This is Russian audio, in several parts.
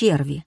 черви.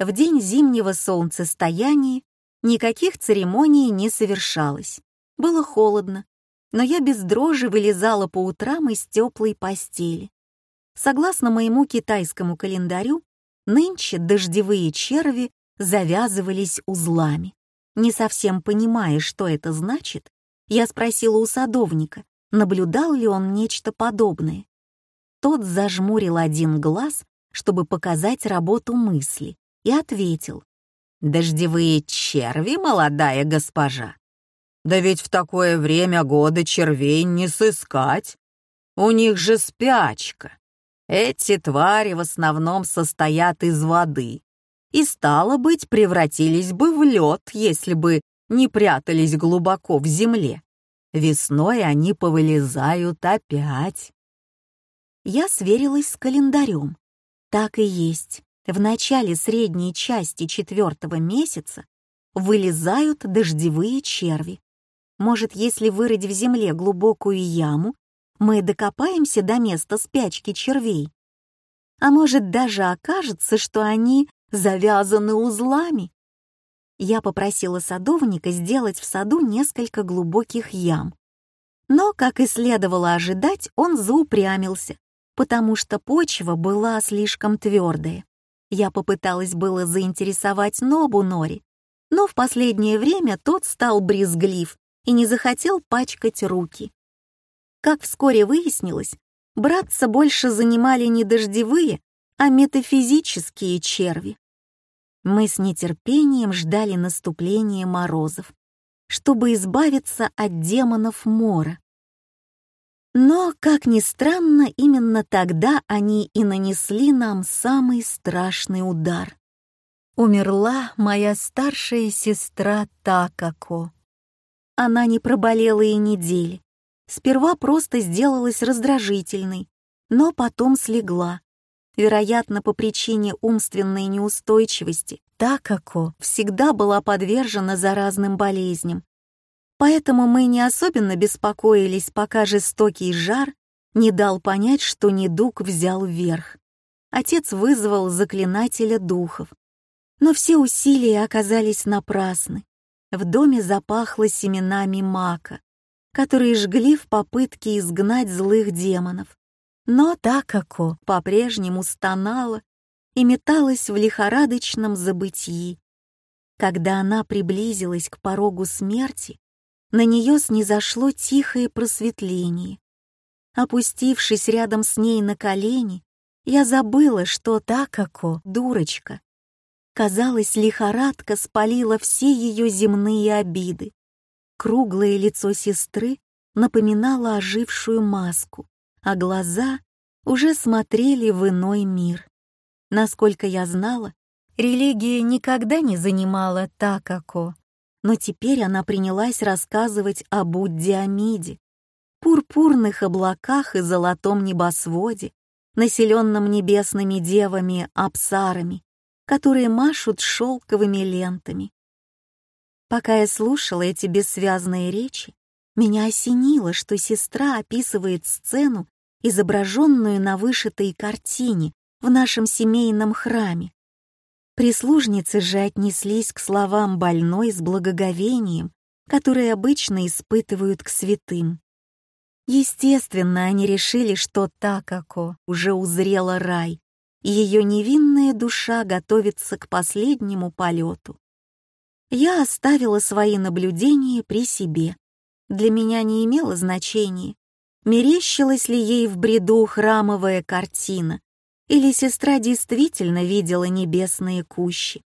В день зимнего солнцестояния никаких церемоний не совершалось. Было холодно, но я без дрожи вылезала по утрам из теплой постели. Согласно моему китайскому календарю, нынче дождевые черви завязывались узлами. Не совсем понимая, что это значит, я спросила у садовника, наблюдал ли он нечто подобное. Тот зажмурил один глаз, чтобы показать работу мысли, и ответил. «Дождевые черви, молодая госпожа? Да ведь в такое время года червей не сыскать. У них же спячка. Эти твари в основном состоят из воды, и, стало быть, превратились бы в лед, если бы не прятались глубоко в земле. Весной они повылезают опять. Я сверилась с календарем. Так и есть. В начале средней части четвертого месяца вылезают дождевые черви. Может, если вырыть в земле глубокую яму, мы докопаемся до места спячки червей? А может, даже окажется, что они завязаны узлами? Я попросила садовника сделать в саду несколько глубоких ям. Но, как и следовало ожидать, он заупрямился, потому что почва была слишком твердая. Я попыталась было заинтересовать Нобу Нори, но в последнее время тот стал брезглив и не захотел пачкать руки. Как вскоре выяснилось, братца больше занимали не дождевые, а метафизические черви. Мы с нетерпением ждали наступления морозов, чтобы избавиться от демонов Мора. Но, как ни странно, именно тогда они и нанесли нам самый страшный удар. Умерла моя старшая сестра Такако. Она не проболела и недели. Сперва просто сделалась раздражительной, но потом слегла, вероятно, по причине умственной неустойчивости, Такако всегда была подвержена заразным болезням. Поэтому мы не особенно беспокоились, пока жестокий жар не дал понять, что недуг взял вверх. Отец вызвал заклинателя духов. Но все усилия оказались напрасны. В доме запахло семенами мака, которые жгли в попытке изгнать злых демонов. Но Такако по-прежнему стонала и металась в лихорадочном забытии. Когда она приблизилась к порогу смерти, на нее снизошло тихое просветление. Опустившись рядом с ней на колени, я забыла, что Такако — дурочка. Казалось, лихорадка спалила все ее земные обиды. Круглое лицо сестры напоминало ожившую маску а глаза уже смотрели в иной мир. Насколько я знала, религия никогда не занимала Такако, но теперь она принялась рассказывать о Будде-Амиде, пурпурных облаках и золотом небосводе, населенном небесными девами-апсарами, которые машут шелковыми лентами. Пока я слушала эти бессвязные речи, меня осенило, что сестра описывает сцену, изображенную на вышитой картине в нашем семейном храме. Прислужницы же отнеслись к словам больной с благоговением, которые обычно испытывают к святым. Естественно, они решили, что Такако уже узрела рай, и ее невинная душа готовится к последнему полету. Я оставила свои наблюдения при себе для меня не имело значения, мерещилась ли ей в бреду храмовая картина, или сестра действительно видела небесные кущи.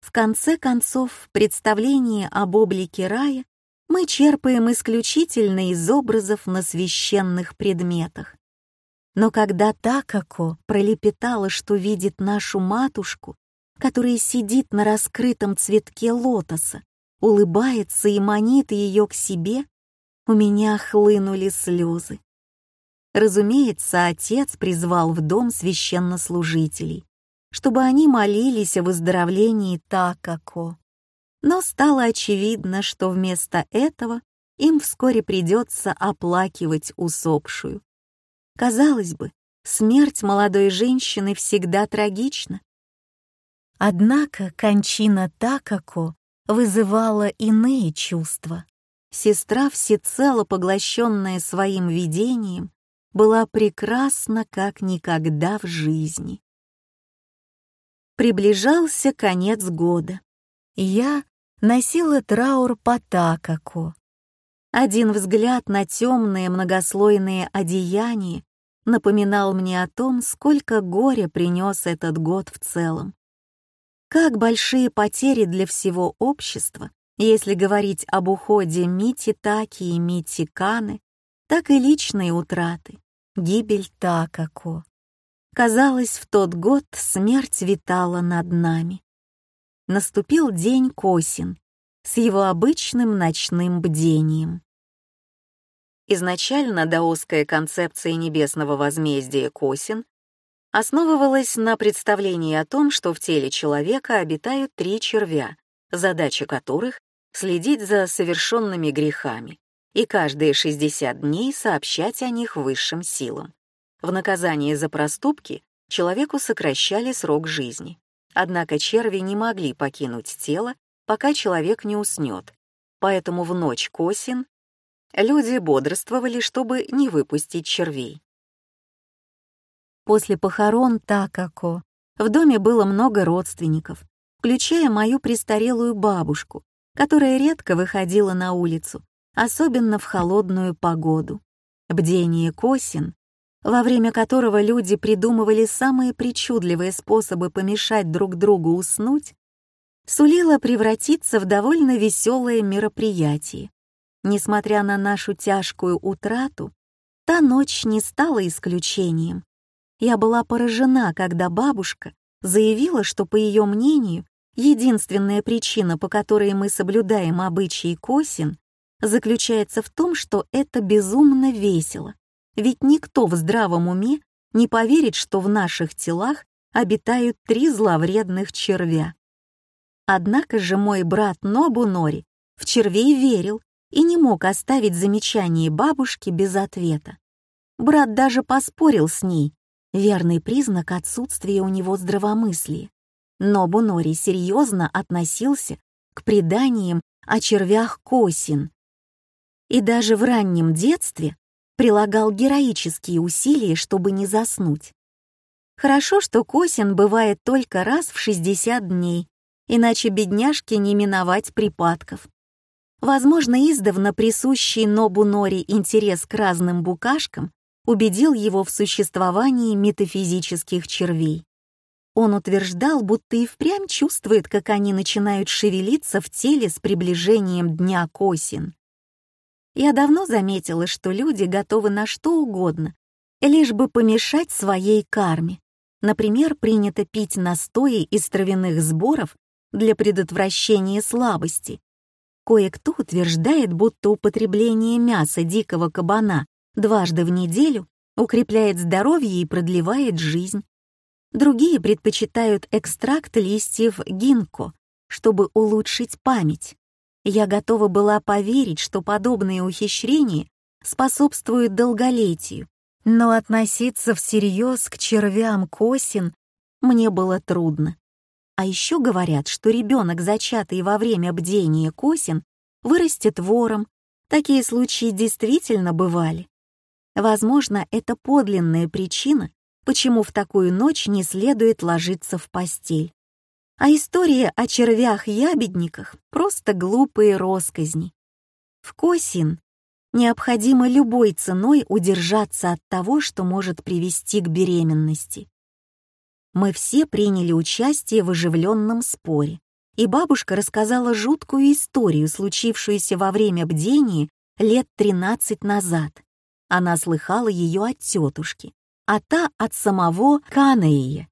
В конце концов, представление об облике рая мы черпаем исключительно из образов на священных предметах. Но когда Такако пролепетала, что видит нашу матушку, которая сидит на раскрытом цветке лотоса, улыбается и манит ее к себе, у меня хлынули слезы. Разумеется, отец призвал в дом священнослужителей, чтобы они молились о выздоровлении Такако. Но стало очевидно, что вместо этого им вскоре придется оплакивать усопшую. Казалось бы, смерть молодой женщины всегда трагична. Однако кончина Такако вызывала иные чувства. Сестра, всецело поглощенная своим видением, была прекрасна как никогда в жизни. Приближался конец года. Я носила траур по Такако. Один взгляд на темные многослойные одеяния напоминал мне о том, сколько горя принес этот год в целом. Как большие потери для всего общества, если говорить об уходе Мити Таки и Мити Каны, так и личные утраты, гибель Такако. Казалось, в тот год смерть витала над нами. Наступил день Косин с его обычным ночным бдением. Изначально даосская концепция небесного возмездия Косин основывалась на представлении о том, что в теле человека обитают три червя, задача которых — следить за совершенными грехами и каждые 60 дней сообщать о них высшим силам. В наказание за проступки человеку сокращали срок жизни. Однако черви не могли покинуть тело, пока человек не уснет, поэтому в ночь Косин Люди бодрствовали, чтобы не выпустить червей. После похорон Такако в доме было много родственников, включая мою престарелую бабушку, которая редко выходила на улицу, особенно в холодную погоду. Бдение Косин, во время которого люди придумывали самые причудливые способы помешать друг другу уснуть, сулило превратиться в довольно веселое мероприятие. Несмотря на нашу тяжкую утрату, та ночь не стала исключением. Я была поражена, когда бабушка заявила, что, по ее мнению, единственная причина, по которой мы соблюдаем обычаи Косин, заключается в том, что это безумно весело, ведь никто в здравом уме не поверит, что в наших телах обитают три зловредных червя. Однако же мой брат Нобу Нори в червей верил и не мог оставить замечание бабушки без ответа. Брат даже поспорил с ней, верный признак отсутствия у него здравомыслия. Но Бунори серьезно относился к преданиям о червях Косин и даже в раннем детстве прилагал героические усилия, чтобы не заснуть. Хорошо, что Косин бывает только раз в 60 дней, иначе бедняжке не миновать припадков. Возможно, издавна присущий Нобу Нори интерес к разным букашкам убедил его в существовании метафизических червей. Он утверждал, будто и впрямь чувствует, как они начинают шевелиться в теле с приближением Дня Косин. Я давно заметила, что люди готовы на что угодно, лишь бы помешать своей карме. Например, принято пить настои из травяных сборов для предотвращения слабости Кое-кто утверждает, будто употребление мяса дикого кабана дважды в неделю укрепляет здоровье и продлевает жизнь. Другие предпочитают экстракт листьев гинко, чтобы улучшить память. Я готова была поверить, что подобные ухищрения способствуют долголетию, но относиться всерьез к червям косин мне было трудно. А еще говорят, что ребенок, зачатый во время бдения косин, вырастет вором. Такие случаи действительно бывали. Возможно, это подлинная причина, почему в такую ночь не следует ложиться в постель. А история о червях-ябедниках — просто глупые росказни. В Косин необходимо любой ценой удержаться от того, что может привести к беременности мы все приняли участие в оживленном споре, и бабушка рассказала жуткую историю, случившуюся во время бдения лет 13 назад. Она слыхала ее от тетушки, а та от самого Канея.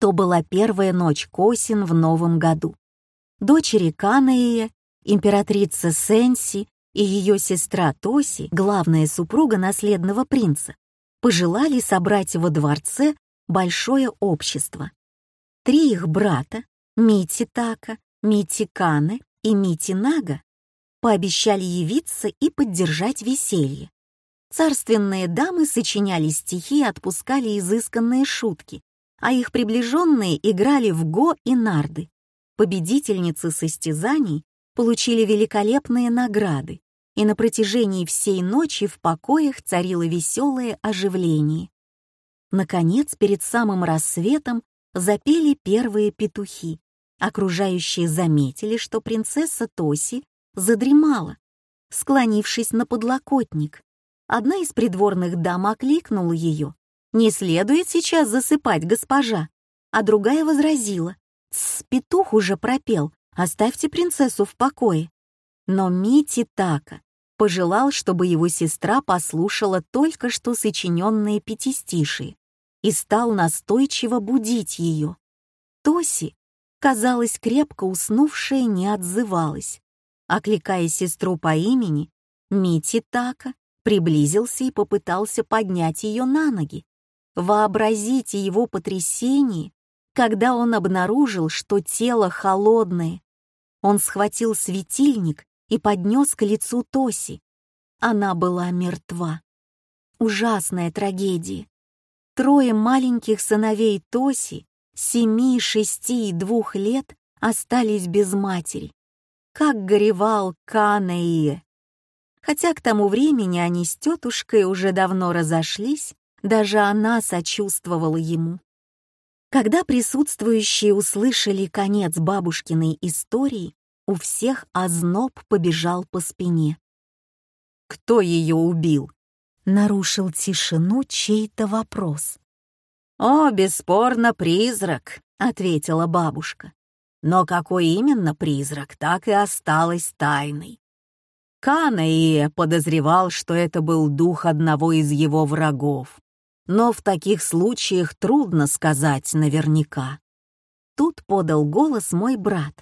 То была первая ночь Косин в новом году. Дочери Канея, императрица Сенси и ее сестра Тоси, главная супруга наследного принца, пожелали собрать во дворце большое общество. Три их брата, Мити Така, Мити Кане и Мити Нага, пообещали явиться и поддержать веселье. Царственные дамы сочиняли стихи и отпускали изысканные шутки, а их приближенные играли в го и нарды. Победительницы состязаний получили великолепные награды, и на протяжении всей ночи в покоях царило веселое оживление. Наконец, перед самым рассветом запели первые петухи. Окружающие заметили, что принцесса Тоси задремала, склонившись на подлокотник. Одна из придворных дам окликнула ее. «Не следует сейчас засыпать, госпожа!» А другая возразила. «Тсс, петух уже пропел, оставьте принцессу в покое». Но Мити Така пожелал, чтобы его сестра послушала только что сочиненные пятистишие и стал настойчиво будить ее. Тоси, казалось, крепко уснувшая, не отзывалась. Окликая сестру по имени, Мити Така приблизился и попытался поднять ее на ноги. Вообразите его потрясение, когда он обнаружил, что тело холодное. Он схватил светильник и поднес к лицу Тоси. Она была мертва. Ужасная трагедия. Трое маленьких сыновей Тоси, семи, шести и двух лет, остались без матери. Как горевал Канаие. Хотя к тому времени они с тетушкой уже давно разошлись, даже она сочувствовала ему. Когда присутствующие услышали конец бабушкиной истории, у всех озноб побежал по спине. «Кто ее убил?» — нарушил тишину чей-то вопрос. «О, бесспорно, призрак», — ответила бабушка. «Но какой именно призрак, так и осталось тайной. Канаие подозревал, что это был дух одного из его врагов. Но в таких случаях трудно сказать наверняка. Тут подал голос мой брат.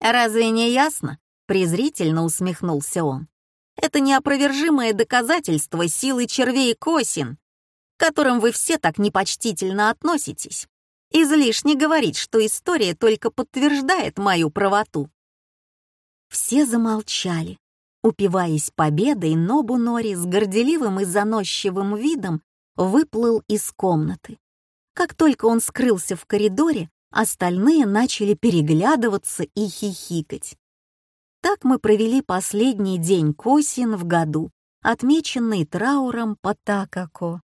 «Разве не ясно?» — презрительно усмехнулся он. «Это неопровержимое доказательство силы червей Косин, к которым вы все так непочтительно относитесь. Излишне говорить, что история только подтверждает мою правоту». Все замолчали, Упиваясь победой, Нобу Нори с горделивым и заносчивым видом выплыл из комнаты. Как только он скрылся в коридоре, остальные начали переглядываться и хихикать. Так мы провели последний день Косин в году, отмеченный трауром по Такако.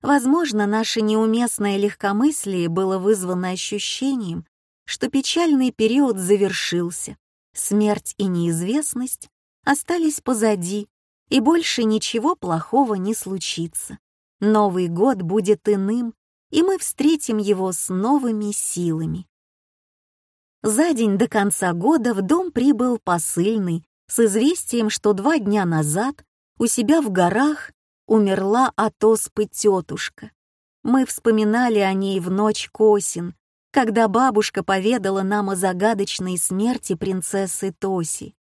Возможно, наше неуместное легкомыслие было вызвано ощущением, что печальный период завершился, смерть и неизвестность остались позади, и больше ничего плохого не случится. Новый год будет иным, и мы встретим его с новыми силами. За день до конца года в дом прибыл посыльный с известием, что два дня назад у себя в горах умерла от оспы тетушка. Мы вспоминали о ней в ночь Косин, когда бабушка поведала нам о загадочной смерти принцессы Тоси.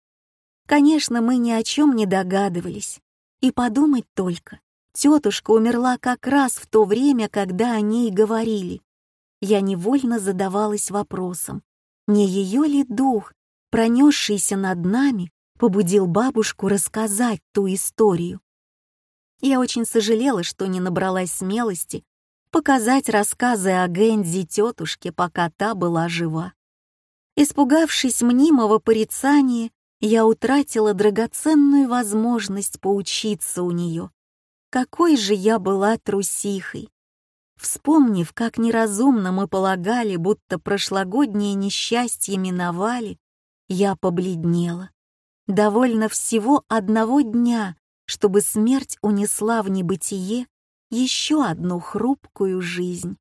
Конечно, мы ни о чем не догадывались. И подумать только, тетушка умерла как раз в то время, когда о ней говорили. Я невольно задавалась вопросом, не ее ли дух, пронесшийся над нами, побудил бабушку рассказать ту историю. Я очень сожалела, что не набралась смелости показать рассказы о Гэнди тетушке, пока та была жива. Испугавшись мнимого порицания, я утратила драгоценную возможность поучиться у нее. Какой же я была трусихой! Вспомнив, как неразумно мы полагали, будто прошлогодние несчастья миновали, я побледнела. Довольно всего одного дня, чтобы смерть унесла в небытие еще одну хрупкую жизнь.